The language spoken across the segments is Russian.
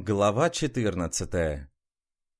Глава 14.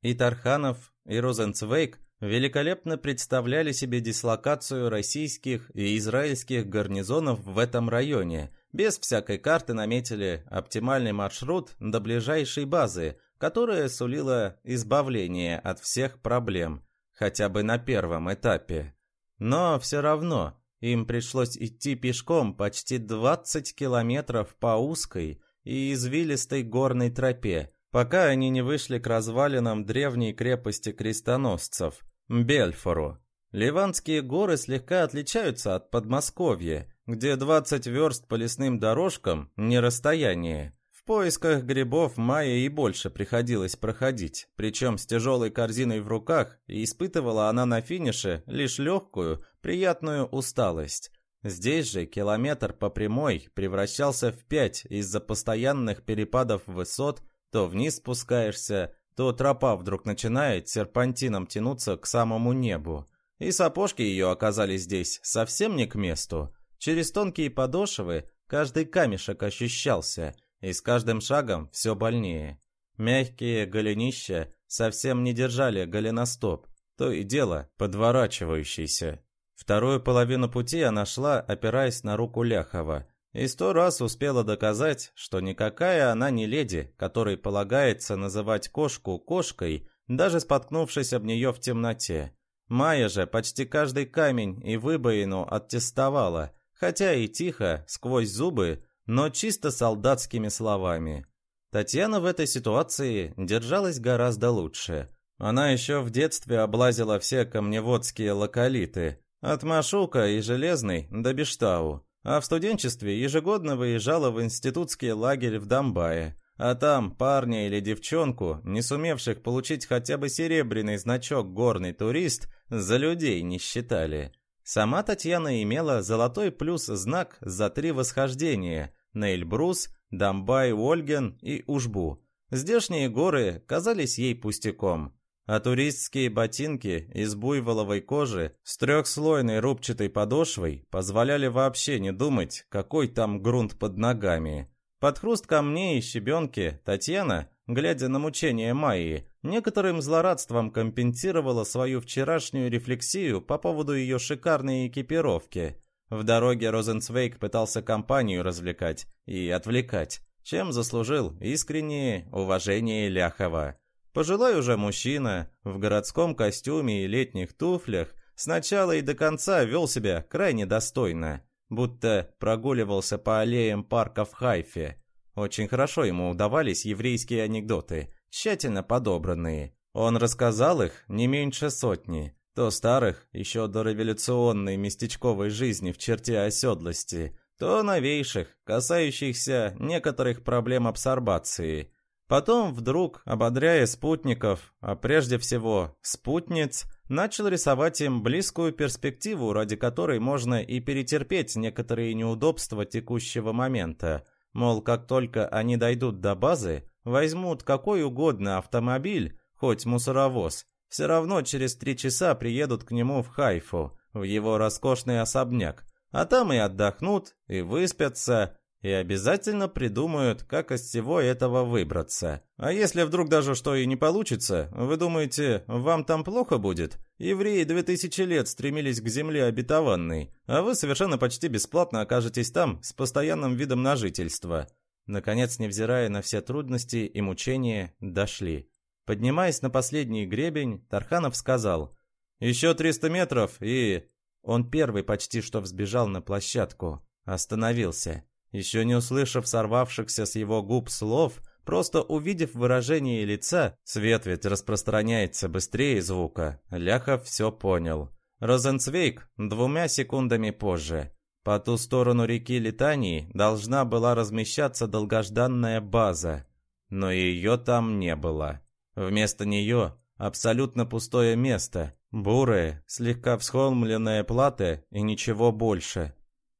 И Тарханов, и Розенцвейк великолепно представляли себе дислокацию российских и израильских гарнизонов в этом районе. Без всякой карты наметили оптимальный маршрут до ближайшей базы, которая сулила избавление от всех проблем, хотя бы на первом этапе. Но все равно им пришлось идти пешком почти 20 километров по узкой, и извилистой горной тропе, пока они не вышли к развалинам древней крепости крестоносцев – Бельфору. Ливанские горы слегка отличаются от Подмосковья, где 20 верст по лесным дорожкам – не расстояние. В поисках грибов Майе и больше приходилось проходить, причем с тяжелой корзиной в руках, и испытывала она на финише лишь легкую, приятную усталость. Здесь же километр по прямой превращался в пять из-за постоянных перепадов высот, то вниз спускаешься, то тропа вдруг начинает серпантином тянуться к самому небу. И сапожки ее оказались здесь совсем не к месту. Через тонкие подошвы каждый камешек ощущался, и с каждым шагом все больнее. Мягкие голенища совсем не держали голеностоп, то и дело подворачивающийся. Вторую половину пути она шла, опираясь на руку Ляхова, и сто раз успела доказать, что никакая она не леди, которой полагается называть кошку кошкой, даже споткнувшись об нее в темноте. Майя же почти каждый камень и выбоину оттестовала, хотя и тихо, сквозь зубы, но чисто солдатскими словами. Татьяна в этой ситуации держалась гораздо лучше. Она еще в детстве облазила все камневодские локалиты, от Машука и Железной до Бештау. А в студенчестве ежегодно выезжала в институтский лагерь в Домбае. А там парня или девчонку, не сумевших получить хотя бы серебряный значок «Горный турист», за людей не считали. Сама Татьяна имела золотой плюс-знак за три восхождения – на Эльбрус, Домбай, Ольген и Ужбу. Здешние горы казались ей пустяком а туристские ботинки из буйволовой кожи с трехслойной рубчатой подошвой позволяли вообще не думать, какой там грунт под ногами. Под хруст камней и щебенки Татьяна, глядя на мучения Майи, некоторым злорадством компенсировала свою вчерашнюю рефлексию по поводу ее шикарной экипировки. В дороге Розенцвейк пытался компанию развлекать и отвлекать, чем заслужил искреннее уважение Ляхова. Пожилой уже мужчина, в городском костюме и летних туфлях, сначала и до конца вел себя крайне достойно, будто прогуливался по аллеям парка в Хайфе. Очень хорошо ему удавались еврейские анекдоты, тщательно подобранные. Он рассказал их не меньше сотни, то старых, еще до революционной местечковой жизни в черте оседлости, то новейших, касающихся некоторых проблем абсорбации – Потом вдруг, ободряя спутников, а прежде всего спутниц, начал рисовать им близкую перспективу, ради которой можно и перетерпеть некоторые неудобства текущего момента. Мол, как только они дойдут до базы, возьмут какой угодно автомобиль, хоть мусоровоз, все равно через три часа приедут к нему в Хайфу, в его роскошный особняк, а там и отдохнут, и выспятся, и обязательно придумают, как из всего этого выбраться. А если вдруг даже что и не получится, вы думаете, вам там плохо будет? Евреи две тысячи лет стремились к земле обетованной, а вы совершенно почти бесплатно окажетесь там с постоянным видом на жительство. Наконец, невзирая на все трудности и мучения, дошли. Поднимаясь на последний гребень, Тарханов сказал «Еще триста метров и...» Он первый почти что взбежал на площадку. Остановился. Еще не услышав сорвавшихся с его губ слов, просто увидев выражение лица, свет ведь распространяется быстрее звука, Ляхов все понял. Розенцвейк двумя секундами позже. По ту сторону реки Литании должна была размещаться долгожданная база, но ее там не было. Вместо нее абсолютно пустое место, бурое, слегка всхолмленное плато и ничего больше.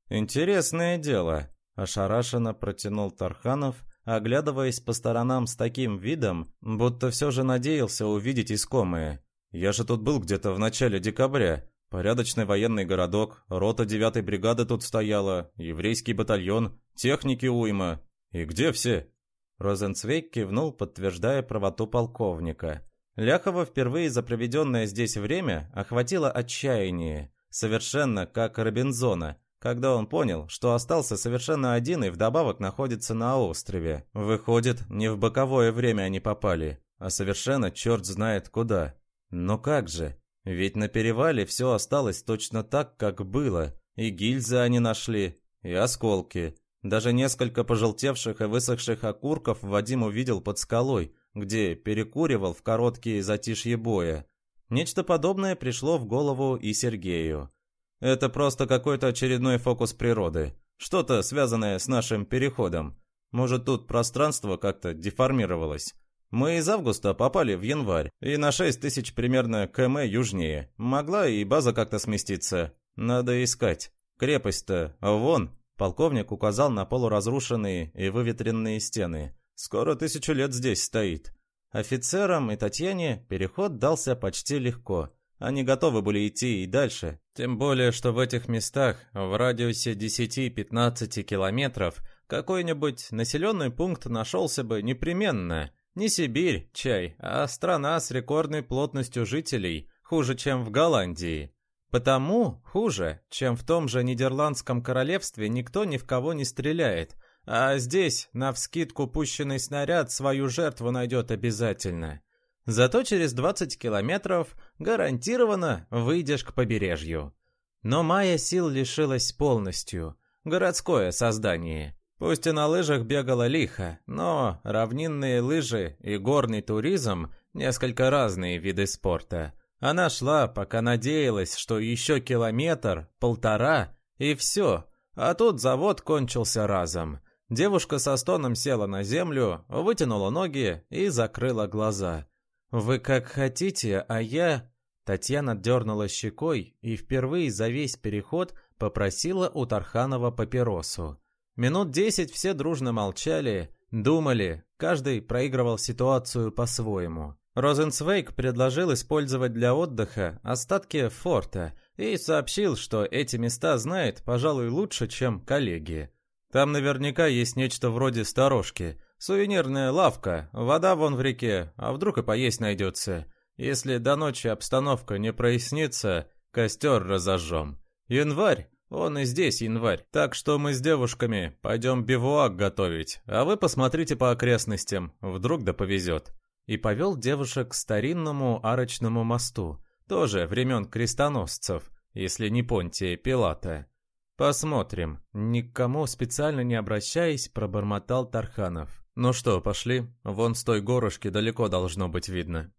Интересное дело. Ошарашенно протянул Тарханов, оглядываясь по сторонам с таким видом, будто все же надеялся увидеть искомое. «Я же тут был где-то в начале декабря. Порядочный военный городок, рота девятой бригады тут стояла, еврейский батальон, техники уйма. И где все?» Розенцвейк кивнул, подтверждая правоту полковника. Ляхова впервые за проведенное здесь время охватило отчаяние, совершенно как Робинзона, когда он понял, что остался совершенно один и вдобавок находится на острове. Выходит, не в боковое время они попали, а совершенно черт знает куда. Но как же? Ведь на перевале все осталось точно так, как было. И гильзы они нашли, и осколки. Даже несколько пожелтевших и высохших окурков Вадим увидел под скалой, где перекуривал в короткие затишье боя. Нечто подобное пришло в голову и Сергею. Это просто какой-то очередной фокус природы. Что-то связанное с нашим переходом. Может, тут пространство как-то деформировалось. Мы из августа попали в январь, и на 6 тысяч примерно км южнее. Могла и база как-то сместиться. Надо искать. Крепость-то вон. Полковник указал на полуразрушенные и выветренные стены. Скоро тысячу лет здесь стоит. Офицерам и Татьяне переход дался почти легко. Они готовы были идти и дальше. Тем более, что в этих местах, в радиусе 10-15 километров, какой-нибудь населенный пункт нашелся бы непременно. Не Сибирь, чай, а страна с рекордной плотностью жителей, хуже, чем в Голландии. Потому хуже, чем в том же Нидерландском королевстве никто ни в кого не стреляет, а здесь, навскидку пущенный снаряд, свою жертву найдет обязательно. Зато через 20 километров гарантированно выйдешь к побережью. Но Майя сил лишилась полностью. Городское создание. Пусть и на лыжах бегала лихо, но равнинные лыжи и горный туризм – несколько разные виды спорта. Она шла, пока надеялась, что еще километр, полтора, и все. А тут завод кончился разом. Девушка со стоном села на землю, вытянула ноги и закрыла глаза. «Вы как хотите, а я...» Татьяна дернула щекой и впервые за весь переход попросила у Тарханова папиросу. Минут десять все дружно молчали, думали, каждый проигрывал ситуацию по-своему. Розенцвейк предложил использовать для отдыха остатки форта и сообщил, что эти места знает, пожалуй, лучше, чем коллеги. Там наверняка есть нечто вроде сторожки, сувенирная лавка, вода вон в реке, а вдруг и поесть найдется. Если до ночи обстановка не прояснится, костер разожжем. Январь, он и здесь январь, так что мы с девушками пойдем бивуак готовить, а вы посмотрите по окрестностям, вдруг да повезет и повел девушек к старинному арочному мосту, тоже времен крестоносцев, если не Понтия Пилата. «Посмотрим», — никому специально не обращаясь, пробормотал Тарханов. «Ну что, пошли? Вон с той горушки далеко должно быть видно».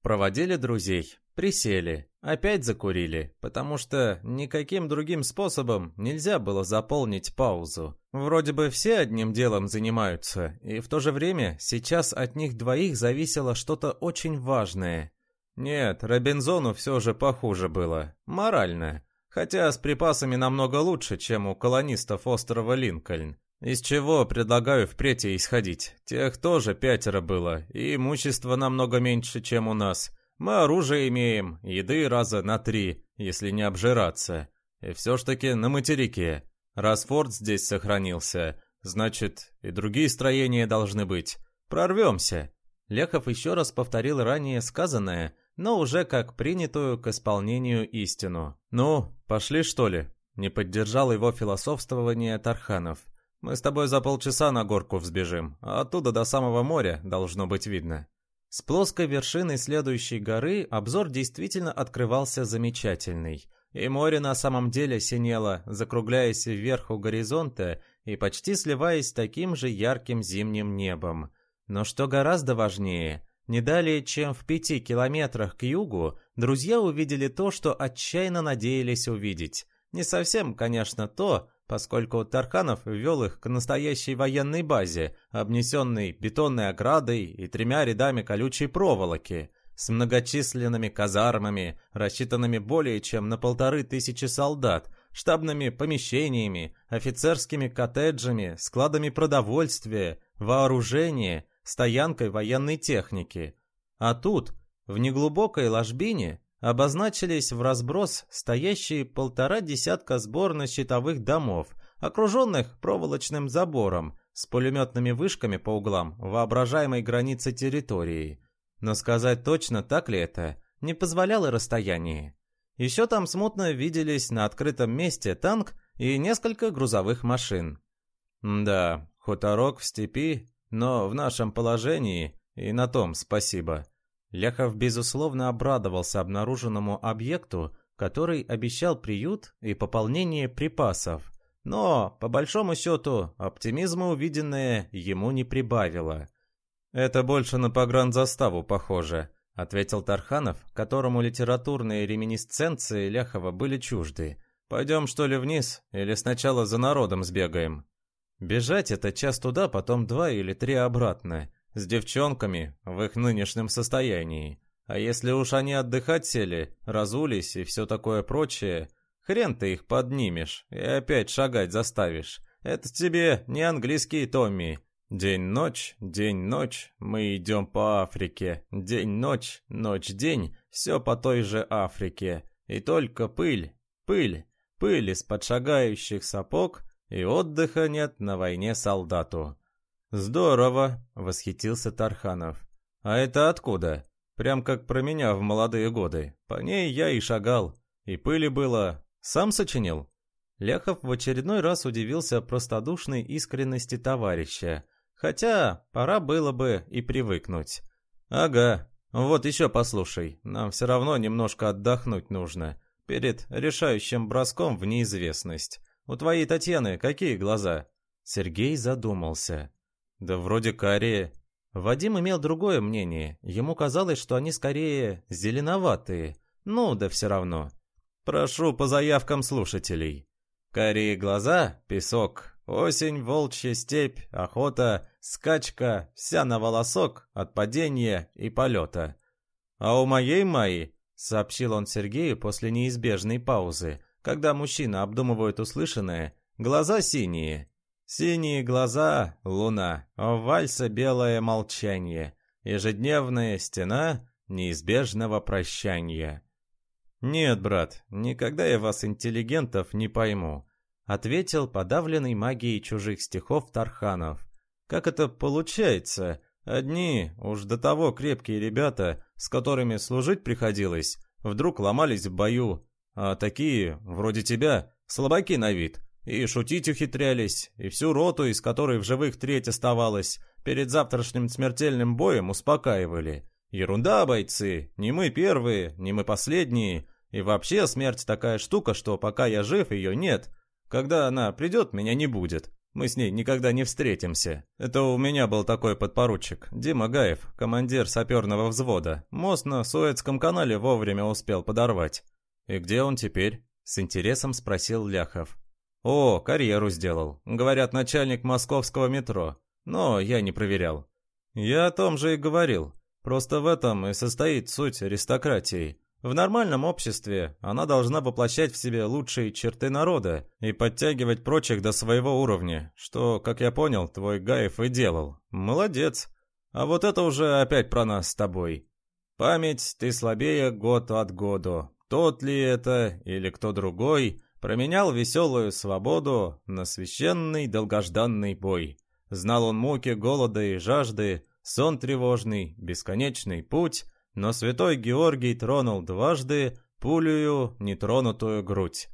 Проводили друзей, присели, опять закурили, потому что никаким другим способом нельзя было заполнить паузу. Вроде бы все одним делом занимаются, и в то же время сейчас от них двоих зависело что-то очень важное. Нет, Робинзону все же похуже было, морально, хотя с припасами намного лучше, чем у колонистов острова Линкольн. Из чего предлагаю впредь и исходить. Тех тоже пятеро было, и имущество намного меньше, чем у нас. Мы оружие имеем, еды раза на три, если не обжираться. И все ж таки на материке. Раз форт здесь сохранился, значит, и другие строения должны быть. Прорвемся. Лехов еще раз повторил ранее сказанное, но уже как принятую к исполнению истину. «Ну, пошли что ли?» Не поддержал его философствование Тарханов. Мы с тобой за полчаса на горку взбежим, а оттуда до самого моря должно быть видно». С плоской вершины следующей горы обзор действительно открывался замечательный. И море на самом деле синело, закругляясь вверх у горизонта и почти сливаясь с таким же ярким зимним небом. Но что гораздо важнее, не далее чем в пяти километрах к югу, друзья увидели то, что отчаянно надеялись увидеть. Не совсем, конечно, то, поскольку Тарханов ввел их к настоящей военной базе, обнесенной бетонной оградой и тремя рядами колючей проволоки, с многочисленными казармами, рассчитанными более чем на полторы тысячи солдат, штабными помещениями, офицерскими коттеджами, складами продовольствия, вооружения, стоянкой военной техники. А тут, в неглубокой ложбине, обозначились в разброс стоящие полтора десятка сборно-щитовых домов, окруженных проволочным забором, с пулеметными вышками по углам воображаемой границы территории. Но сказать точно, так ли это, не позволяло расстояние. Еще там смутно виделись на открытом месте танк и несколько грузовых машин. Да, хуторок в степи, но в нашем положении и на том спасибо. Ляхов, безусловно, обрадовался обнаруженному объекту, который обещал приют и пополнение припасов. Но, по большому счету, оптимизма увиденное ему не прибавило. «Это больше на погранзаставу похоже», — ответил Тарханов, которому литературные реминисценции Ляхова были чужды. «Пойдем, что ли, вниз, или сначала за народом сбегаем?» Бежать это час туда, потом два или три обратно. С девчонками в их нынешнем состоянии. А если уж они отдыхать сели, разулись и все такое прочее, хрен ты их поднимешь и опять шагать заставишь. Это тебе не английский Томми. День-ночь, день-ночь, мы идем по Африке. День-ночь, ночь-день, все по той же Африке. И только пыль, пыль, пыль из-под шагающих сапог, и отдыха нет на войне солдату. «Здорово!» — восхитился Тарханов. «А это откуда?» «Прям как про меня в молодые годы. По ней я и шагал. И пыли было. Сам сочинил?» Ляхов в очередной раз удивился простодушной искренности товарища. Хотя пора было бы и привыкнуть. «Ага. Вот еще послушай. Нам все равно немножко отдохнуть нужно. Перед решающим броском в неизвестность. У твоей Татьяны какие глаза?» Сергей задумался. Да вроде карие. Вадим имел другое мнение. Ему казалось, что они скорее зеленоватые. Ну, да все равно. Прошу по заявкам слушателей. Карие глаза, песок, осень, волчья степь, охота, скачка, вся на волосок от падения и полета. А у моей Майи, сообщил он Сергею после неизбежной паузы, когда мужчина обдумывает услышанное, глаза синие, Синие глаза — луна, вальса белое молчание, ежедневная стена неизбежного прощания. «Нет, брат, никогда я вас, интеллигентов, не пойму», — ответил подавленный магией чужих стихов Тарханов. «Как это получается? Одни, уж до того крепкие ребята, с которыми служить приходилось, вдруг ломались в бою, а такие, вроде тебя, слабаки на вид, и шутить ухитрялись, и всю роту, из которой в живых треть оставалась, перед завтрашним смертельным боем успокаивали. Ерунда, бойцы, не мы первые, не мы последние, и вообще смерть такая штука, что пока я жив, ее нет. Когда она придет, меня не будет. Мы с ней никогда не встретимся. Это у меня был такой подпоручик, Дима Гаев, командир саперного взвода. Мост на Суэцком канале вовремя успел подорвать. И где он теперь? С интересом спросил Ляхов. О, карьеру сделал. Говорят, начальник московского метро. Но я не проверял. Я о том же и говорил. Просто в этом и состоит суть аристократии. В нормальном обществе она должна воплощать в себе лучшие черты народа и подтягивать прочих до своего уровня, что, как я понял, твой Гаев и делал. Молодец. А вот это уже опять про нас с тобой. Память ты слабее год от года. Тот ли это или кто другой, Променял веселую свободу на священный долгожданный бой. Знал он муки, голода и жажды, сон тревожный, бесконечный путь, но святой Георгий тронул дважды пулею нетронутую грудь.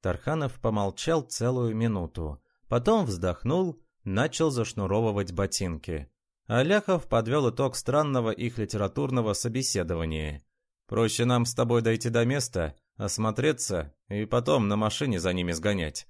Тарханов помолчал целую минуту, потом вздохнул, начал зашнуровывать ботинки. Аляхов подвел итог странного их литературного собеседования. «Проще нам с тобой дойти до места, осмотреться и потом на машине за ними сгонять.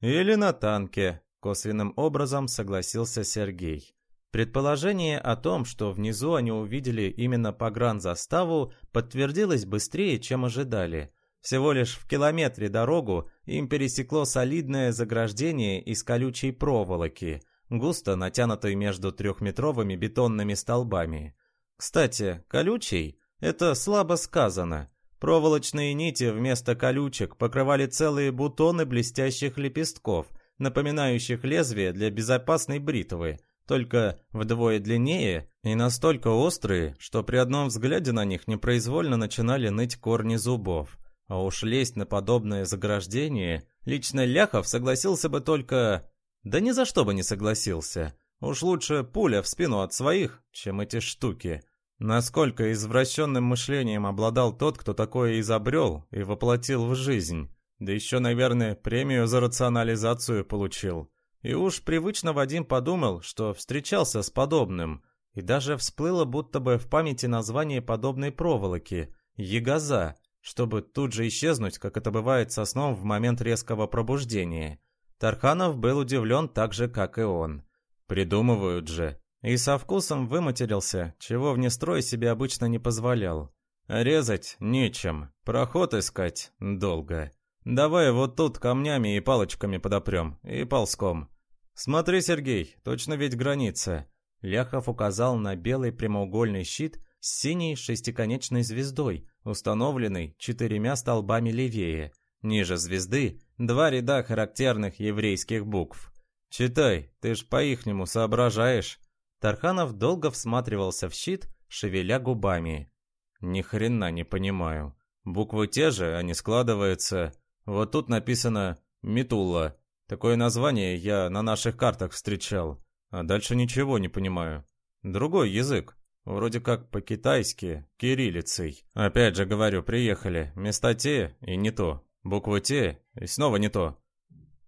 Или на танке, косвенным образом согласился Сергей. Предположение о том, что внизу они увидели именно погранзаставу, подтвердилось быстрее, чем ожидали. Всего лишь в километре дорогу им пересекло солидное заграждение из колючей проволоки, густо натянутой между трехметровыми бетонными столбами. Кстати, колючий – это слабо сказано – Проволочные нити вместо колючек покрывали целые бутоны блестящих лепестков, напоминающих лезвие для безопасной бритвы, только вдвое длиннее и настолько острые, что при одном взгляде на них непроизвольно начинали ныть корни зубов. А уж лезть на подобное заграждение лично Ляхов согласился бы только... Да ни за что бы не согласился. Уж лучше пуля в спину от своих, чем эти штуки. Насколько извращенным мышлением обладал тот, кто такое изобрел и воплотил в жизнь. Да еще, наверное, премию за рационализацию получил. И уж привычно Вадим подумал, что встречался с подобным. И даже всплыло будто бы в памяти название подобной проволоки – «Ягоза», чтобы тут же исчезнуть, как это бывает со сном в момент резкого пробуждения. Тарханов был удивлен так же, как и он. Придумывают же. И со вкусом выматерился, чего в нестрой себе обычно не позволял. Резать нечем, проход искать долго. Давай вот тут камнями и палочками подопрем, и ползком. Смотри, Сергей, точно ведь граница. Ляхов указал на белый прямоугольный щит с синей шестиконечной звездой, установленной четырьмя столбами левее. Ниже звезды два ряда характерных еврейских букв. «Читай, ты ж по-ихнему соображаешь». Тарханов долго всматривался в щит, шевеля губами. «Ни хрена не понимаю. Буквы те же, они складываются. Вот тут написано «Митула». Такое название я на наших картах встречал. А дальше ничего не понимаю. Другой язык. Вроде как по-китайски, кириллицей. Опять же говорю, приехали. Места те и не то. Буквы те и снова не то.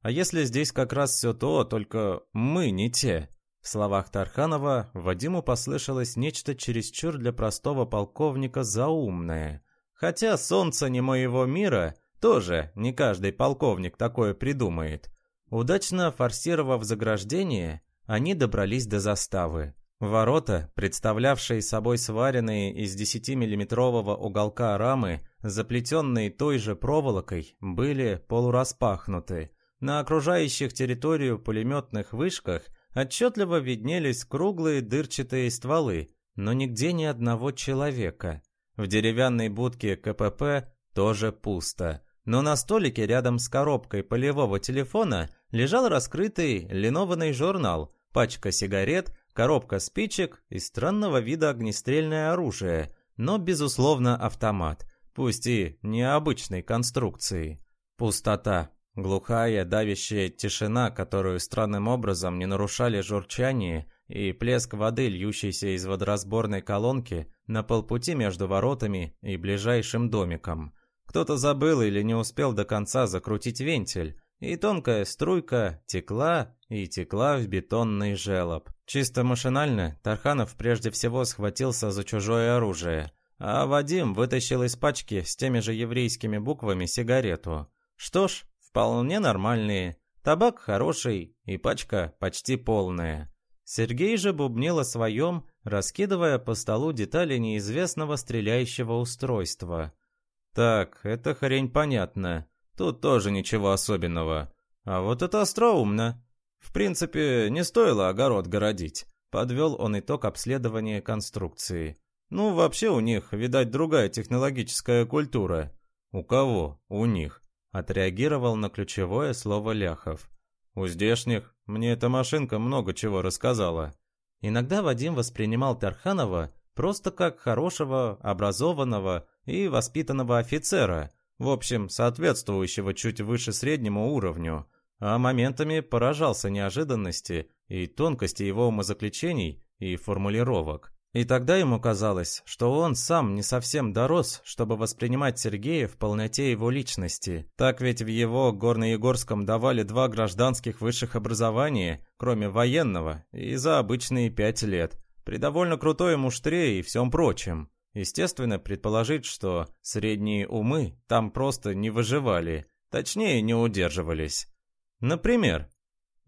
А если здесь как раз все то, только мы не те? В словах Тарханова Вадиму послышалось нечто чересчур для простого полковника заумное. Хотя солнце не моего мира, тоже не каждый полковник такое придумает. Удачно форсировав заграждение, они добрались до заставы. Ворота, представлявшие собой сваренные из 10-миллиметрового уголка рамы, заплетенные той же проволокой, были полураспахнуты. На окружающих территорию пулеметных вышках отчетливо виднелись круглые дырчатые стволы, но нигде ни одного человека. В деревянной будке КПП тоже пусто. Но на столике рядом с коробкой полевого телефона лежал раскрытый линованный журнал, пачка сигарет коробка спичек и странного вида огнестрельное оружие, но, безусловно, автомат, пусть и необычной конструкции. Пустота. Глухая, давящая тишина, которую странным образом не нарушали журчание и плеск воды, льющейся из водоразборной колонки на полпути между воротами и ближайшим домиком. Кто-то забыл или не успел до конца закрутить вентиль, и тонкая струйка текла и текла в бетонный желоб. Чисто машинально Тарханов прежде всего схватился за чужое оружие, а Вадим вытащил из пачки с теми же еврейскими буквами сигарету. Что ж, вполне нормальные. Табак хороший и пачка почти полная. Сергей же бубнил о своем, раскидывая по столу детали неизвестного стреляющего устройства. «Так, это хрень понятна. Тут тоже ничего особенного. А вот это остроумно. В принципе, не стоило огород городить. Подвел он итог обследования конструкции. Ну, вообще у них, видать, другая технологическая культура. У кого? У них. Отреагировал на ключевое слово Ляхов. У здешних мне эта машинка много чего рассказала. Иногда Вадим воспринимал Тарханова просто как хорошего, образованного и воспитанного офицера, в общем, соответствующего чуть выше среднему уровню, а моментами поражался неожиданности и тонкости его умозаключений и формулировок. И тогда ему казалось, что он сам не совсем дорос, чтобы воспринимать Сергея в полноте его личности. Так ведь в его Горно-Егорском давали два гражданских высших образования, кроме военного, и за обычные пять лет, при довольно крутой муштре и всем прочем. Естественно, предположить, что средние умы там просто не выживали, точнее, не удерживались. Например,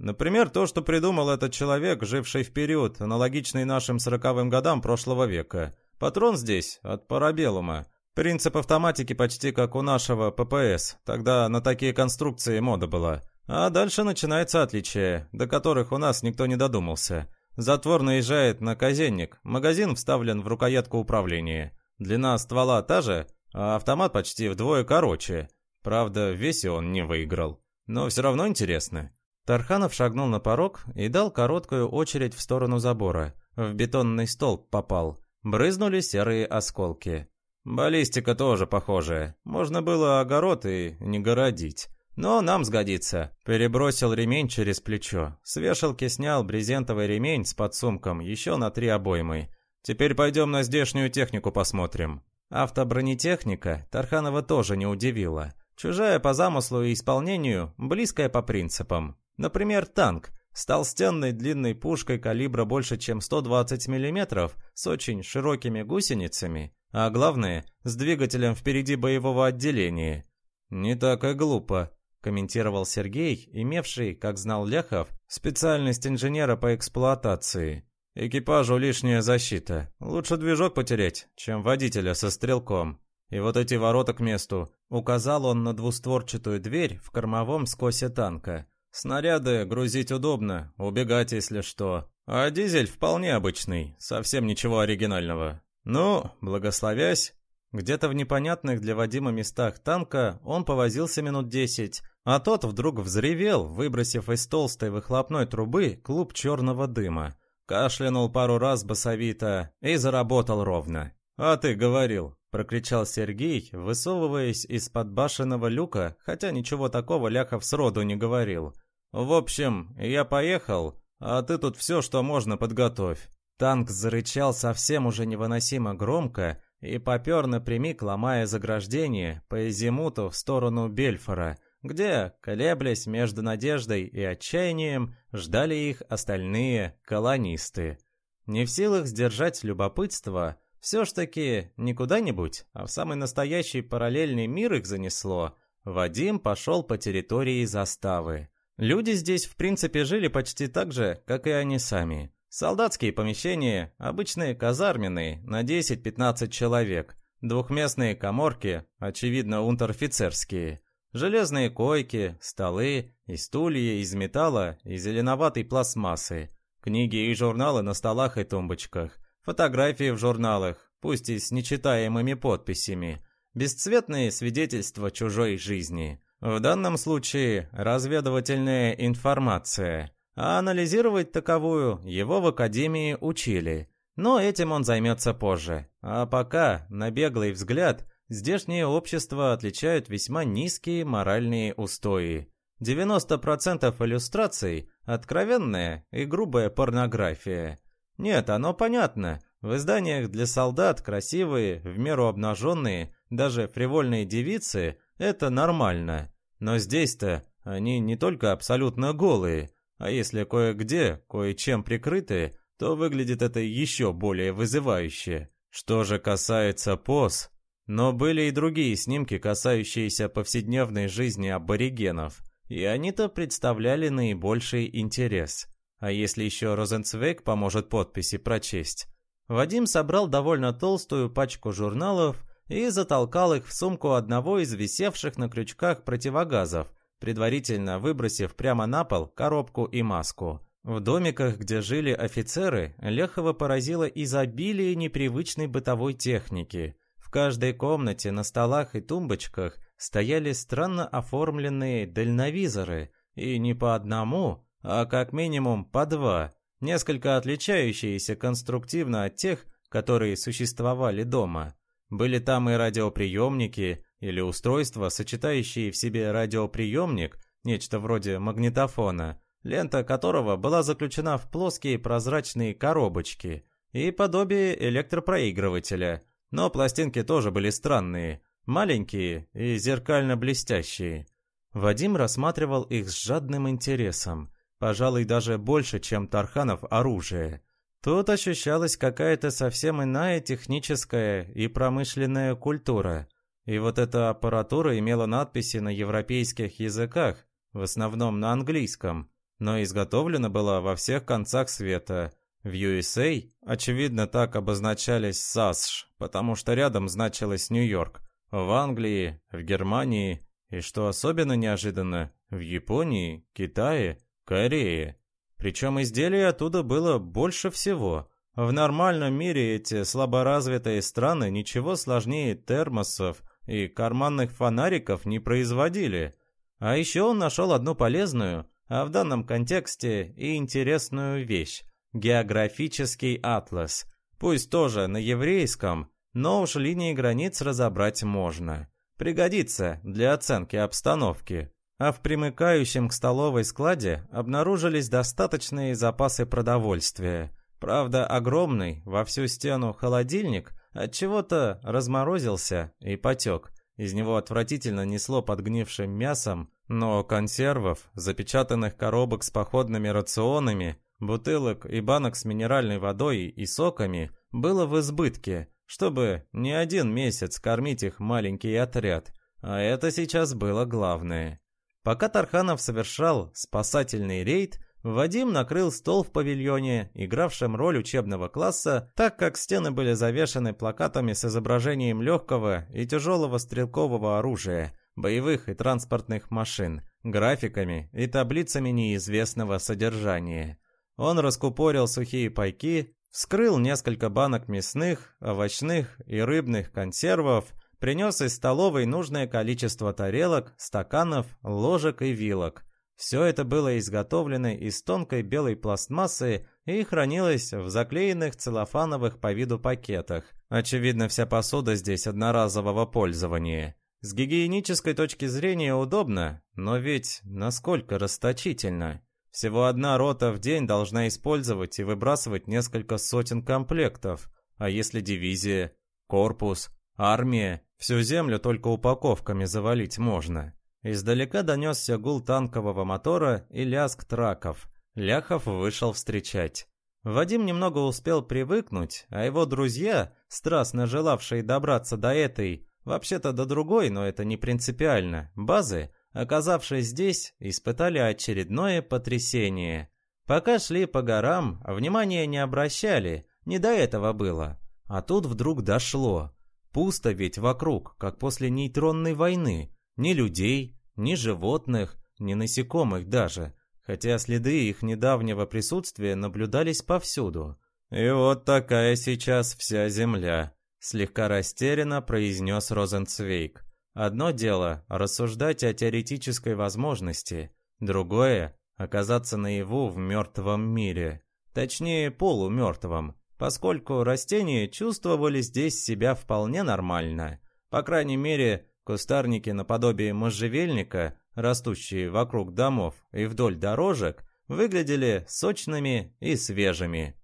Например, то, что придумал этот человек, живший в период, аналогичный нашим сороковым годам прошлого века. Патрон здесь от парабеллума. Принцип автоматики почти как у нашего ППС. Тогда на такие конструкции мода была. А дальше начинается отличие, до которых у нас никто не додумался. Затвор наезжает на казенник, магазин вставлен в рукоятку управления. Длина ствола та же, а автомат почти вдвое короче. Правда, в весе он не выиграл. Но все равно интересно. Тарханов шагнул на порог и дал короткую очередь в сторону забора. В бетонный столб попал. Брызнули серые осколки. Баллистика тоже похожая. Можно было огород и не городить. но нам сгодится. Перебросил ремень через плечо. С вешалки снял брезентовый ремень с подсумком еще на три обоймы. Теперь пойдем на здешнюю технику посмотрим. Автобронетехника Тарханова тоже не удивила. Чужая по замыслу и исполнению, близкая по принципам. Например, танк с толстенной длинной пушкой калибра больше, чем 120 мм, с очень широкими гусеницами, а главное, с двигателем впереди боевого отделения. «Не так и глупо», – комментировал Сергей, имевший, как знал Ляхов, специальность инженера по эксплуатации. «Экипажу лишняя защита. Лучше движок потерять, чем водителя со стрелком. И вот эти ворота к месту». Указал он на двустворчатую дверь в кормовом скосе танка. «Снаряды грузить удобно, убегать, если что. А дизель вполне обычный, совсем ничего оригинального. Ну, благословясь, где-то в непонятных для Вадима местах танка он повозился минут десять, а тот вдруг взревел, выбросив из толстой выхлопной трубы клуб черного дыма. Кашлянул пару раз басовито и заработал ровно. «А ты говорил!» – прокричал Сергей, высовываясь из-под башенного люка, хотя ничего такого Ляхов сроду не говорил. «В общем, я поехал, а ты тут все, что можно, подготовь». Танк зарычал совсем уже невыносимо громко, и попер напрямик, ломая заграждение по изимуту в сторону Бельфора, где, колеблясь между надеждой и отчаянием, ждали их остальные колонисты. Не в силах сдержать любопытство, все ж таки не куда-нибудь, а в самый настоящий параллельный мир их занесло, Вадим пошел по территории заставы. Люди здесь в принципе жили почти так же, как и они сами. Солдатские помещения, обычные казарменные, на 10-15 человек. Двухместные коморки, очевидно, унтер-офицерские. Железные койки, столы и стулья из металла и зеленоватой пластмассы. Книги и журналы на столах и тумбочках. Фотографии в журналах, пусть и с нечитаемыми подписями. Бесцветные свидетельства чужой жизни. В данном случае разведывательная информация – а анализировать таковую его в академии учили. Но этим он займется позже. А пока, на беглый взгляд, здешнее общество отличают весьма низкие моральные устои. 90% иллюстраций – откровенная и грубая порнография. Нет, оно понятно. В изданиях для солдат красивые, в меру обнаженные, даже фривольные девицы – это нормально. Но здесь-то они не только абсолютно голые – а если кое-где, кое-чем прикрыты, то выглядит это еще более вызывающе. Что же касается поз, но были и другие снимки, касающиеся повседневной жизни аборигенов, и они-то представляли наибольший интерес. А если еще Розенцвейк поможет подписи прочесть? Вадим собрал довольно толстую пачку журналов и затолкал их в сумку одного из висевших на крючках противогазов, предварительно выбросив прямо на пол коробку и маску. В домиках, где жили офицеры, Лехова поразило изобилие непривычной бытовой техники. В каждой комнате на столах и тумбочках стояли странно оформленные дальновизоры, и не по одному, а как минимум по два, несколько отличающиеся конструктивно от тех, которые существовали дома. Были там и радиоприемники, или устройство, сочетающее в себе радиоприемник, нечто вроде магнитофона, лента которого была заключена в плоские прозрачные коробочки, и подобие электропроигрывателя, но пластинки тоже были странные, маленькие и зеркально-блестящие. Вадим рассматривал их с жадным интересом, пожалуй, даже больше, чем Тарханов оружие. Тут ощущалась какая-то совсем иная техническая и промышленная культура – и вот эта аппаратура имела надписи на европейских языках, в основном на английском, но изготовлена была во всех концах света. В USA, очевидно, так обозначались САСШ, потому что рядом значилось Нью-Йорк. В Англии, в Германии и, что особенно неожиданно, в Японии, Китае, Корее. Причем изделий оттуда было больше всего. В нормальном мире эти слаборазвитые страны ничего сложнее термосов, и карманных фонариков не производили. А еще он нашел одну полезную, а в данном контексте и интересную вещь – географический атлас. Пусть тоже на еврейском, но уж линии границ разобрать можно. Пригодится для оценки обстановки. А в примыкающем к столовой складе обнаружились достаточные запасы продовольствия. Правда, огромный во всю стену холодильник от чего-то разморозился и потек. Из него отвратительно несло подгнившим мясом, но консервов, запечатанных коробок с походными рационами, бутылок и банок с минеральной водой и соками было в избытке, чтобы не один месяц кормить их маленький отряд. А это сейчас было главное. Пока Тарханов совершал спасательный рейд, Вадим накрыл стол в павильоне, игравшем роль учебного класса, так как стены были завешаны плакатами с изображением легкого и тяжелого стрелкового оружия, боевых и транспортных машин, графиками и таблицами неизвестного содержания. Он раскупорил сухие пайки, вскрыл несколько банок мясных, овощных и рыбных консервов, принес из столовой нужное количество тарелок, стаканов, ложек и вилок – все это было изготовлено из тонкой белой пластмассы и хранилось в заклеенных целлофановых по виду пакетах. Очевидно, вся посуда здесь одноразового пользования. С гигиенической точки зрения удобно, но ведь насколько расточительно. Всего одна рота в день должна использовать и выбрасывать несколько сотен комплектов. А если дивизия, корпус, армия, всю землю только упаковками завалить можно. Издалека донесся гул танкового мотора и лязг траков. Ляхов вышел встречать. Вадим немного успел привыкнуть, а его друзья, страстно желавшие добраться до этой, вообще-то до другой, но это не принципиально, базы, оказавшись здесь, испытали очередное потрясение. Пока шли по горам, внимания не обращали, не до этого было. А тут вдруг дошло. Пусто ведь вокруг, как после нейтронной войны. Ни людей, ни животных, ни насекомых даже, хотя следы их недавнего присутствия наблюдались повсюду. «И вот такая сейчас вся Земля», — слегка растерянно произнес Розенцвейк. «Одно дело — рассуждать о теоретической возможности, другое — оказаться наяву в мертвом мире, точнее полумертвом, поскольку растения чувствовали здесь себя вполне нормально. По крайней мере, Кустарники наподобие можжевельника, растущие вокруг домов и вдоль дорожек, выглядели сочными и свежими.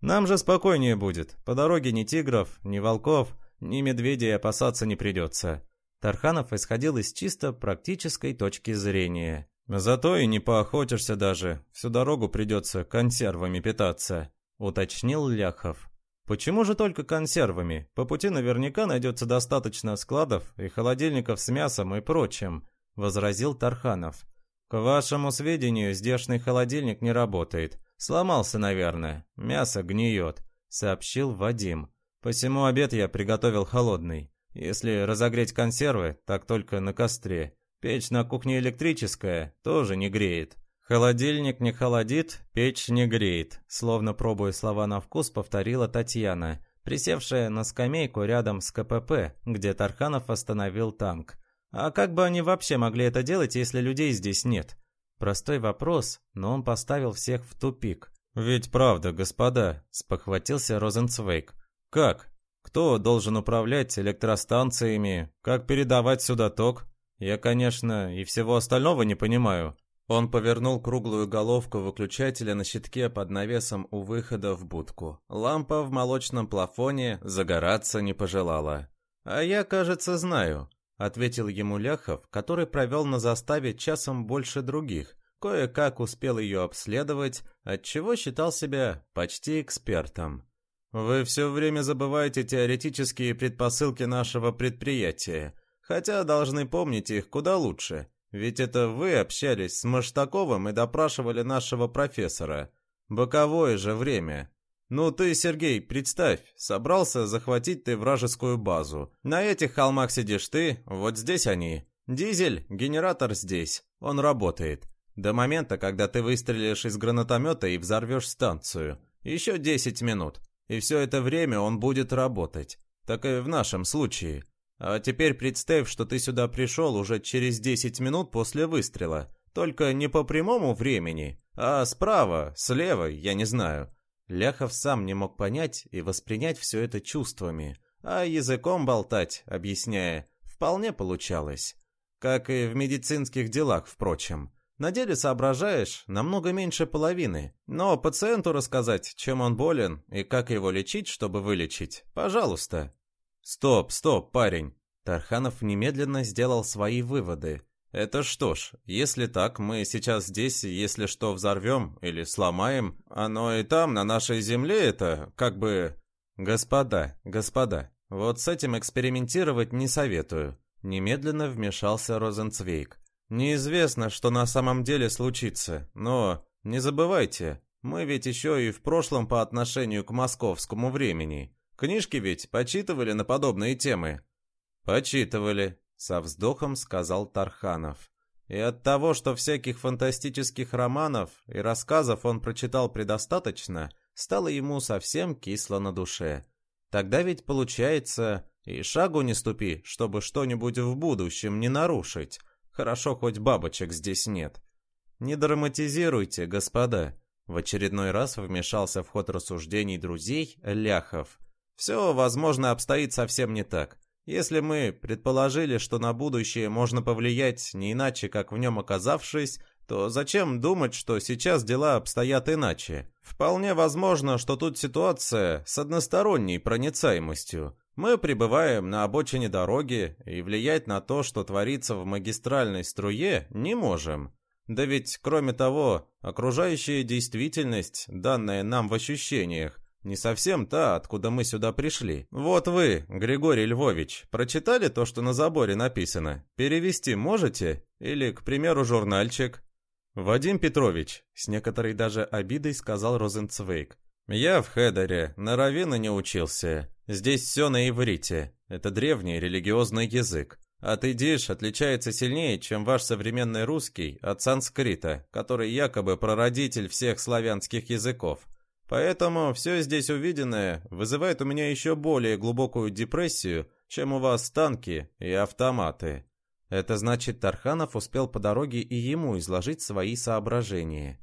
Нам же спокойнее будет. По дороге ни тигров, ни волков, ни медведей опасаться не придется. Тарханов исходил из чисто практической точки зрения. Зато и не поохотишься даже. Всю дорогу придется консервами питаться, уточнил Ляхов. Почему же только консервами? По пути наверняка найдется достаточно складов и холодильников с мясом и прочим, возразил Тарханов. К вашему сведению, здешний холодильник не работает. Сломался, наверное. Мясо гниет, сообщил Вадим. Посему обед я приготовил холодный. Если разогреть консервы, так только на костре. Печь на кухне электрическая, тоже не греет. «Холодильник не холодит, печь не греет», словно пробуя слова на вкус, повторила Татьяна, присевшая на скамейку рядом с КПП, где Тарханов остановил танк. «А как бы они вообще могли это делать, если людей здесь нет?» Простой вопрос, но он поставил всех в тупик. «Ведь правда, господа», — спохватился Розенцвейк. «Как? Кто должен управлять электростанциями? Как передавать сюда ток? Я, конечно, и всего остального не понимаю, он повернул круглую головку выключателя на щитке под навесом у выхода в будку. Лампа в молочном плафоне загораться не пожелала. «А я, кажется, знаю», — ответил ему Ляхов, который провел на заставе часом больше других. Кое-как успел ее обследовать, отчего считал себя почти экспертом. «Вы все время забываете теоретические предпосылки нашего предприятия, хотя должны помнить их куда лучше. Ведь это вы общались с Маштаковым и допрашивали нашего профессора. Боковое же время. Ну ты, Сергей, представь, собрался захватить ты вражескую базу. На этих холмах сидишь ты, вот здесь они. Дизель, генератор здесь, он работает. До момента, когда ты выстрелишь из гранатомета и взорвешь станцию. Еще 10 минут. И все это время он будет работать. Так и в нашем случае. А теперь представь, что ты сюда пришел уже через 10 минут после выстрела. Только не по прямому времени, а справа, слева, я не знаю. Ляхов сам не мог понять и воспринять все это чувствами, а языком болтать, объясняя, вполне получалось. Как и в медицинских делах, впрочем. На деле соображаешь намного меньше половины, но пациенту рассказать, чем он болен и как его лечить, чтобы вылечить, пожалуйста. Стоп, стоп, парень. Тарханов немедленно сделал свои выводы. Это что ж, если так, мы сейчас здесь, если что, взорвем или сломаем, оно и там, на нашей земле, это как бы... Господа, господа, вот с этим экспериментировать не советую. Немедленно вмешался Розенцвейк. Неизвестно, что на самом деле случится, но не забывайте, мы ведь еще и в прошлом по отношению к московскому времени. Книжки ведь почитывали на подобные темы. Почитывали, со вздохом сказал Тарханов. И от того, что всяких фантастических романов и рассказов он прочитал предостаточно, стало ему совсем кисло на душе. Тогда ведь получается, и шагу не ступи, чтобы что-нибудь в будущем не нарушить. Хорошо, хоть бабочек здесь нет. Не драматизируйте, господа. В очередной раз вмешался в ход рассуждений друзей Ляхов. Все, возможно, обстоит совсем не так. Если мы предположили, что на будущее можно повлиять не иначе, как в нем оказавшись, то зачем думать, что сейчас дела обстоят иначе? Вполне возможно, что тут ситуация с односторонней проницаемостью. Мы пребываем на обочине дороги и влиять на то, что творится в магистральной струе, не можем. Да ведь, кроме того, окружающая действительность, данная нам в ощущениях, не совсем та, откуда мы сюда пришли. Вот вы, Григорий Львович, прочитали то, что на заборе написано? Перевести можете? Или, к примеру, журнальчик? Вадим Петрович, с некоторой даже обидой сказал Розенцвейк. Я в Хедере, на Равина не учился. Здесь все на иврите. Это древний религиозный язык. А тыдиш отличается сильнее, чем ваш современный русский от санскрита, который якобы прародитель всех славянских языков. Поэтому все здесь увиденное вызывает у меня еще более глубокую депрессию, чем у вас танки и автоматы. Это значит, Тарханов успел по дороге и ему изложить свои соображения.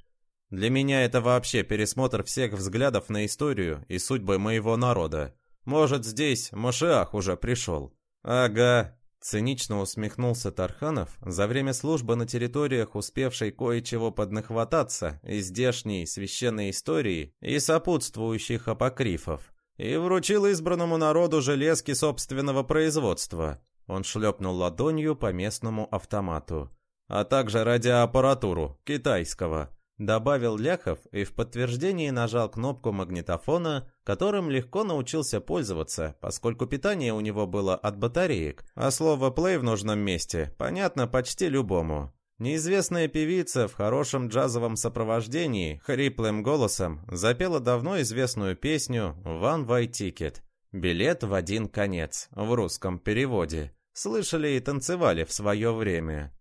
Для меня это вообще пересмотр всех взглядов на историю и судьбы моего народа. Может, здесь Машиах уже пришел. Ага, Цинично усмехнулся Тарханов, за время службы на территориях успевшей кое-чего поднахвататься из здешней священной истории и сопутствующих апокрифов, и вручил избранному народу железки собственного производства. Он шлепнул ладонью по местному автомату. А также радиоаппаратуру, китайского. Добавил Ляхов и в подтверждении нажал кнопку магнитофона, которым легко научился пользоваться, поскольку питание у него было от батареек, а слово «плей» в нужном месте понятно почти любому. Неизвестная певица в хорошем джазовом сопровождении, хриплым голосом, запела давно известную песню «One Way Ticket» — «Билет в один конец» в русском переводе. Слышали и танцевали в свое время.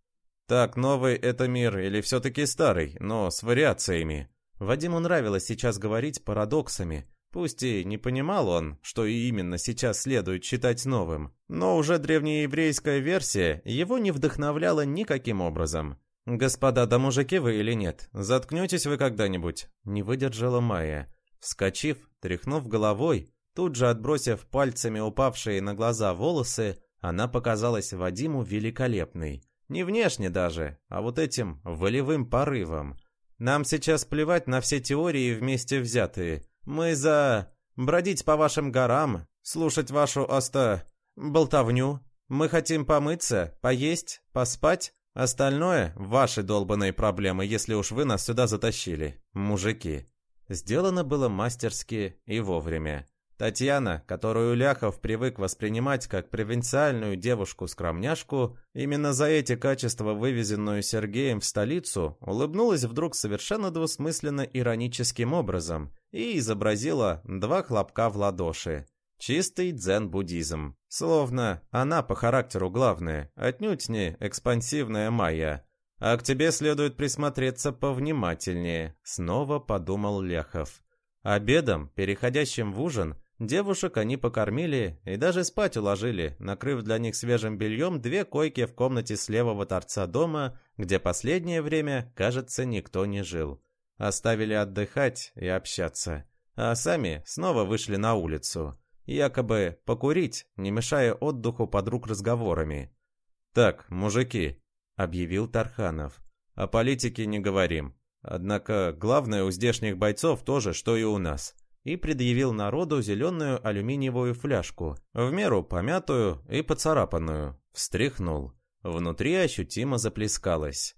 Так, новый это мир или все-таки старый, но с вариациями? Вадиму нравилось сейчас говорить парадоксами. Пусть и не понимал он, что именно сейчас следует считать новым, но уже древнееврейская версия его не вдохновляла никаким образом. «Господа, да мужики вы или нет? Заткнетесь вы когда-нибудь?» Не выдержала Майя. Вскочив, тряхнув головой, тут же отбросив пальцами упавшие на глаза волосы, она показалась Вадиму великолепной. Не внешне даже, а вот этим волевым порывом. Нам сейчас плевать на все теории вместе взятые. Мы за... бродить по вашим горам, слушать вашу оста... болтовню. Мы хотим помыться, поесть, поспать. Остальное — ваши долбанные проблемы, если уж вы нас сюда затащили, мужики. Сделано было мастерски и вовремя. Татьяна, которую Ляхов привык воспринимать как провинциальную девушку-скромняшку, именно за эти качества, вывезенную Сергеем в столицу, улыбнулась вдруг совершенно двусмысленно ироническим образом и изобразила два хлопка в ладоши. Чистый дзен-буддизм. Словно она по характеру главная, отнюдь не экспансивная майя. А к тебе следует присмотреться повнимательнее, снова подумал Ляхов. Обедом, переходящим в ужин, Девушек они покормили и даже спать уложили, накрыв для них свежим бельем две койки в комнате с левого торца дома, где последнее время, кажется, никто не жил. Оставили отдыхать и общаться, а сами снова вышли на улицу, якобы покурить, не мешая отдыху подруг разговорами. «Так, мужики», — объявил Тарханов. «О политике не говорим. Однако главное у здешних бойцов тоже, что и у нас». И предъявил народу зеленую алюминиевую фляжку, в меру помятую и поцарапанную. Встряхнул. Внутри ощутимо заплескалось.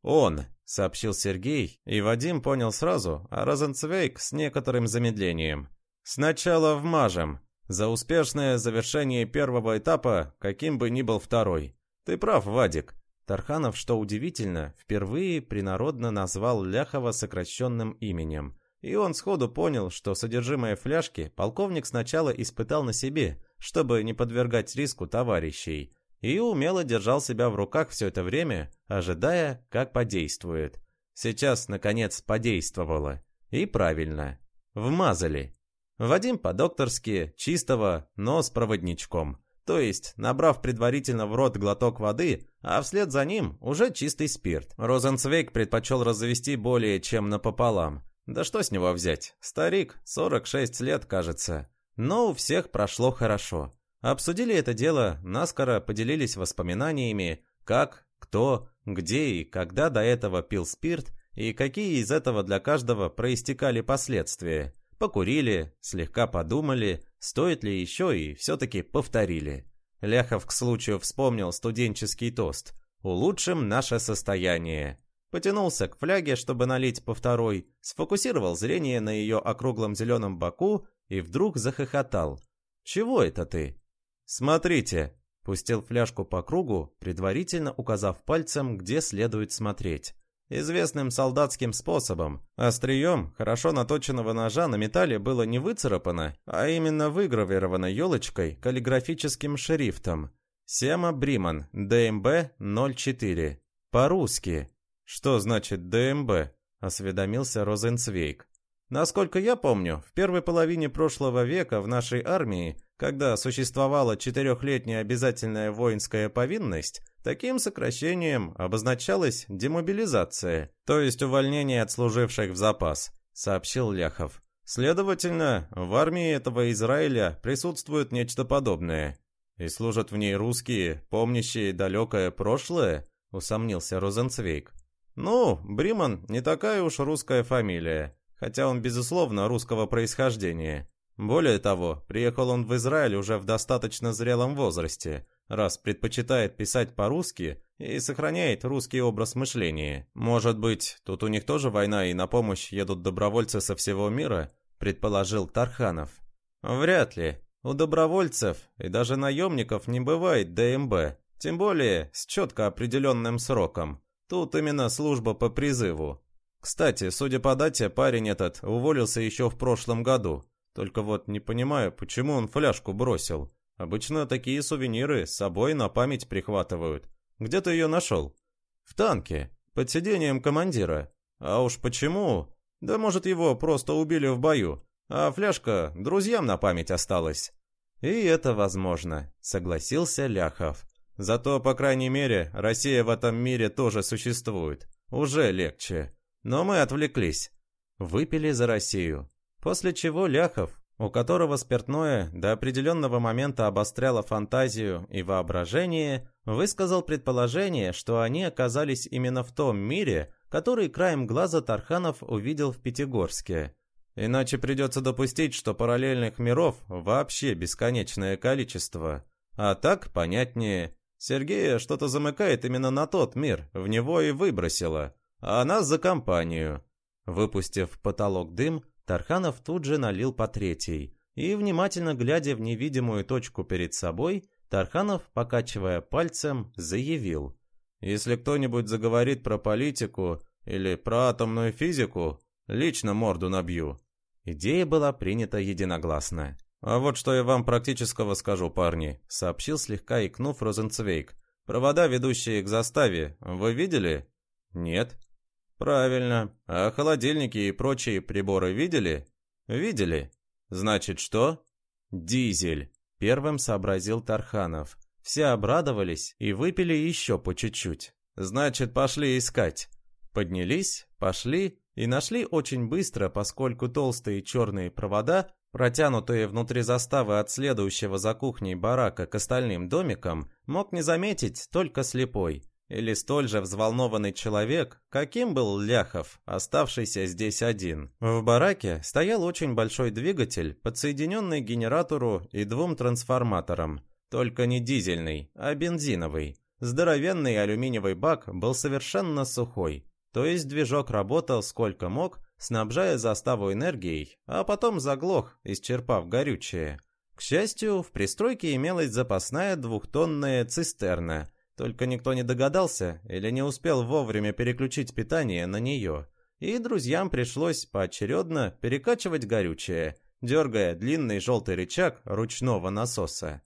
«Он», — сообщил Сергей, и Вадим понял сразу, а Розенцвейк с некоторым замедлением. «Сначала вмажем. За успешное завершение первого этапа, каким бы ни был второй. Ты прав, Вадик». Тарханов, что удивительно, впервые принародно назвал Ляхова сокращенным именем. И он сходу понял, что содержимое фляжки полковник сначала испытал на себе, чтобы не подвергать риску товарищей и умело держал себя в руках все это время, ожидая, как подействует. Сейчас, наконец, подействовало. И правильно. Вмазали. Вадим по-докторски, чистого, но с проводничком. То есть, набрав предварительно в рот глоток воды, а вслед за ним уже чистый спирт. Розенцвейк предпочел развести более чем напополам. Да что с него взять? Старик, 46 лет, кажется. Но у всех прошло хорошо. Обсудили это дело, наскоро поделились воспоминаниями, как, кто, где и когда до этого пил спирт, и какие из этого для каждого проистекали последствия. Покурили, слегка подумали, стоит ли еще и все-таки повторили. Ляхов к случаю вспомнил студенческий тост «Улучшим наше состояние». Потянулся к фляге, чтобы налить по второй, сфокусировал зрение на ее округлом зеленом боку и вдруг захохотал. «Чего это ты?» «Смотрите!» — пустил фляжку по кругу, предварительно указав пальцем, где следует смотреть. Известным солдатским способом. Острием хорошо наточенного ножа на металле было не выцарапано, а именно выгравировано елочкой каллиграфическим шрифтом. Сема Бриман, ДМБ 04. По-русски. «Что значит ДМБ?» — осведомился Розенцвейк. Насколько я помню, в первой половине прошлого века в нашей армии, когда существовала четырехлетняя обязательная воинская повинность, таким сокращением обозначалась демобилизация, то есть увольнение от служивших в запас, сообщил Ляхов. Следовательно, в армии этого Израиля присутствует нечто подобное. И служат в ней русские, помнящие далекое прошлое, усомнился Розенцвейк. Ну, Бриман не такая уж русская фамилия хотя он, безусловно, русского происхождения. Более того, приехал он в Израиль уже в достаточно зрелом возрасте, раз предпочитает писать по-русски и сохраняет русский образ мышления. Может быть, тут у них тоже война и на помощь едут добровольцы со всего мира, предположил Тарханов. Вряд ли. У добровольцев и даже наемников не бывает ДМБ, тем более с четко определенным сроком. Тут именно служба по призыву. Кстати, судя по дате, парень этот уволился еще в прошлом году. Только вот не понимаю, почему он фляжку бросил. Обычно такие сувениры с собой на память прихватывают. Где ты ее нашел? В танке, под сиденьем командира. А уж почему? Да может его просто убили в бою, а фляжка друзьям на память осталась. И это возможно, согласился Ляхов. Зато, по крайней мере, Россия в этом мире тоже существует. Уже легче. Но мы отвлеклись. Выпили за Россию. После чего Ляхов, у которого спиртное до определенного момента обостряло фантазию и воображение, высказал предположение, что они оказались именно в том мире, который краем глаза Тарханов увидел в Пятигорске. Иначе придется допустить, что параллельных миров вообще бесконечное количество. А так понятнее. Сергея что-то замыкает именно на тот мир, в него и выбросило а нас за компанию». Выпустив потолок дым, Тарханов тут же налил по третьей, и, внимательно глядя в невидимую точку перед собой, Тарханов, покачивая пальцем, заявил. «Если кто-нибудь заговорит про политику или про атомную физику, лично морду набью». Идея была принята единогласно. «А вот что я вам практического скажу, парни», — сообщил слегка икнув Розенцвейк. «Провода, ведущие к заставе, вы видели?» «Нет», «Правильно. А холодильники и прочие приборы видели?» «Видели. Значит, что?» «Дизель», — первым сообразил Тарханов. Все обрадовались и выпили еще по чуть-чуть. «Значит, пошли искать». Поднялись, пошли и нашли очень быстро, поскольку толстые черные провода протянутые внутри заставы от следующего за кухней барака к остальным домикам, мог не заметить только слепой. Или столь же взволнованный человек, каким был Ляхов, оставшийся здесь один. В бараке стоял очень большой двигатель, подсоединенный к генератору и двум трансформаторам. Только не дизельный, а бензиновый. Здоровенный алюминиевый бак был совершенно сухой. То есть движок работал сколько мог, снабжая заставу энергией, а потом заглох, исчерпав горючее. К счастью, в пристройке имелась запасная двухтонная цистерна – только никто не догадался или не успел вовремя переключить питание на нее. И друзьям пришлось поочередно перекачивать горючее, дергая длинный желтый рычаг ручного насоса.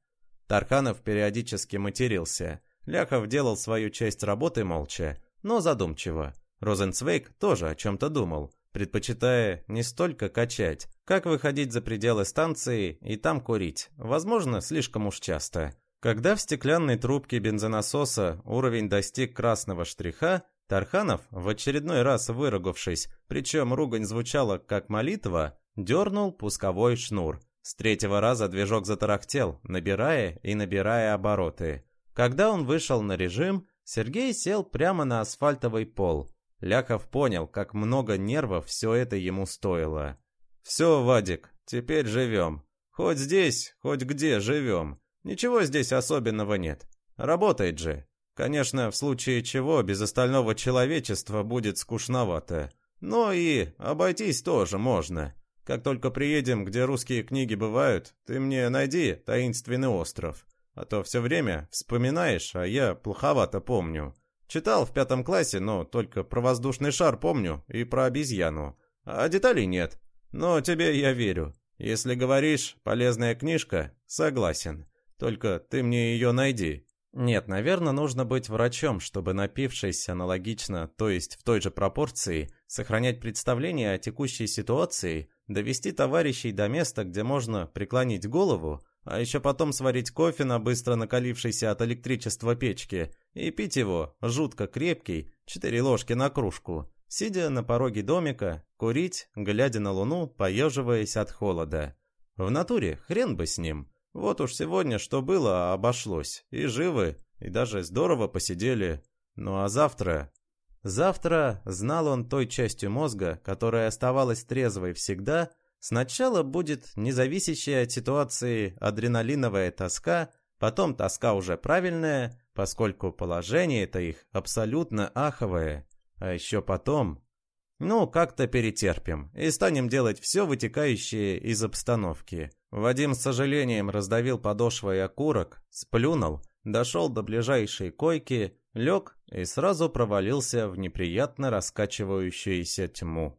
Тарханов периодически матерился. Ляхов делал свою часть работы молча, но задумчиво. Розенцвейк тоже о чем-то думал, предпочитая не столько качать, как выходить за пределы станции и там курить, возможно, слишком уж часто. Когда в стеклянной трубке бензонасоса уровень достиг красного штриха, Тарханов, в очередной раз выругавшись, причем ругань звучала как молитва, дернул пусковой шнур. С третьего раза движок затарахтел, набирая и набирая обороты. Когда он вышел на режим, Сергей сел прямо на асфальтовый пол. Ляхов понял, как много нервов все это ему стоило. «Все, Вадик, теперь живем. Хоть здесь, хоть где живем. Ничего здесь особенного нет. Работает же. Конечно, в случае чего без остального человечества будет скучновато. Но и обойтись тоже можно. Как только приедем, где русские книги бывают, ты мне найди таинственный остров. А то все время вспоминаешь, а я плоховато помню. Читал в пятом классе, но только про воздушный шар помню и про обезьяну. А деталей нет. Но тебе я верю. Если говоришь, полезная книжка, согласен. Только ты мне ее найди». Нет, наверное, нужно быть врачом, чтобы напившись аналогично, то есть в той же пропорции, сохранять представление о текущей ситуации, довести товарищей до места, где можно преклонить голову, а еще потом сварить кофе на быстро накалившейся от электричества печке и пить его, жутко крепкий, четыре ложки на кружку, сидя на пороге домика, курить, глядя на луну, поеживаясь от холода. В натуре хрен бы с ним. Вот уж сегодня что было, обошлось. И живы, и даже здорово посидели. Ну а завтра... Завтра, знал он той частью мозга, которая оставалась трезвой всегда, сначала будет независящая от ситуации адреналиновая тоска, потом тоска уже правильная, поскольку положение-то их абсолютно аховое. А еще потом ну, как-то перетерпим и станем делать все вытекающее из обстановки. Вадим с сожалением раздавил подошвой окурок, сплюнул, дошел до ближайшей койки, лег и сразу провалился в неприятно раскачивающуюся тьму.